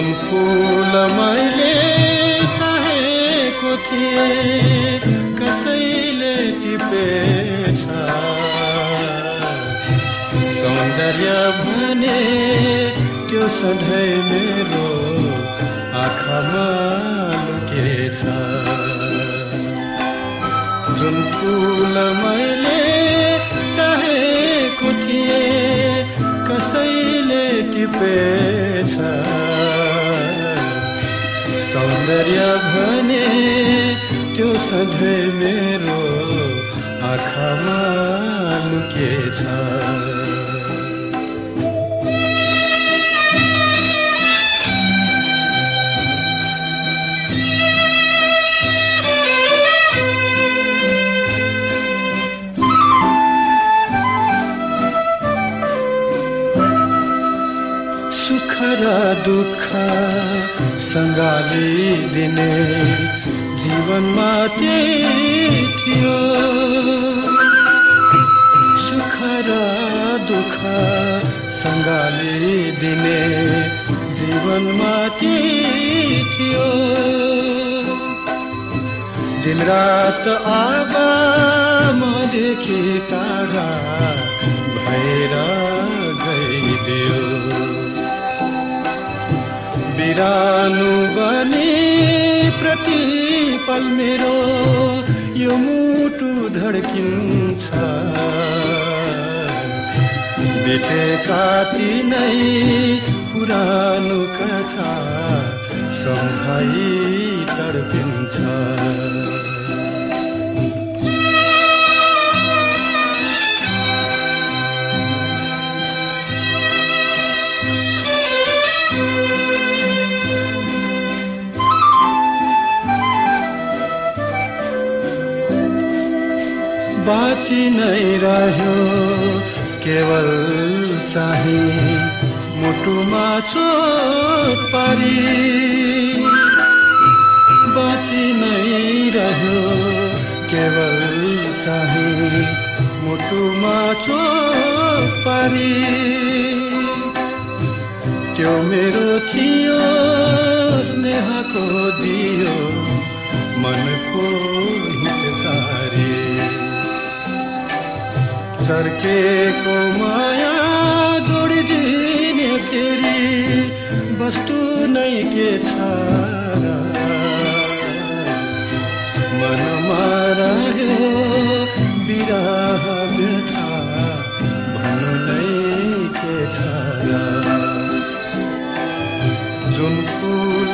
जुन फुल मैले चाहेको थिएँ कसैले टिपेछ। सौन्दर्य भने त्यो सधैँ मेरो आँखामा लुकेछ। जुन फुल मैले चाहेको थिएँ कसैले टिपेछ। सौन्दर्य भने त्यो सधैँ मेरो आँखामा लुकेछ। र दुःख सङ्गाली दिने जीवनमा त्यही थियो सुख र दुःख सङ्गाली दिने जीवनमा त्यही थियो दिनरात आबा मदेखि टाढा भएर गइदियो बिरानु बने प्रतिपल मेरो यो मुटु धड्किन्छ। बितेका तिनै पुरानो कथा सम्झाइ तर्किन्छ बाँची नै रह्यो। केवल चाहिँ मुटुमा चोट पारी। बाँची नै रह्यो। केवल चाहिँ मुटुमा चोट पारी। त्यो मेरो थियो स्नेहको दियो। मनको सर्केको माया जोडिदिने तेरी वस्तु नै के छ र? मनमा रह्यो बिरह व्यथा भन्नु नै के छ र? जुन फुल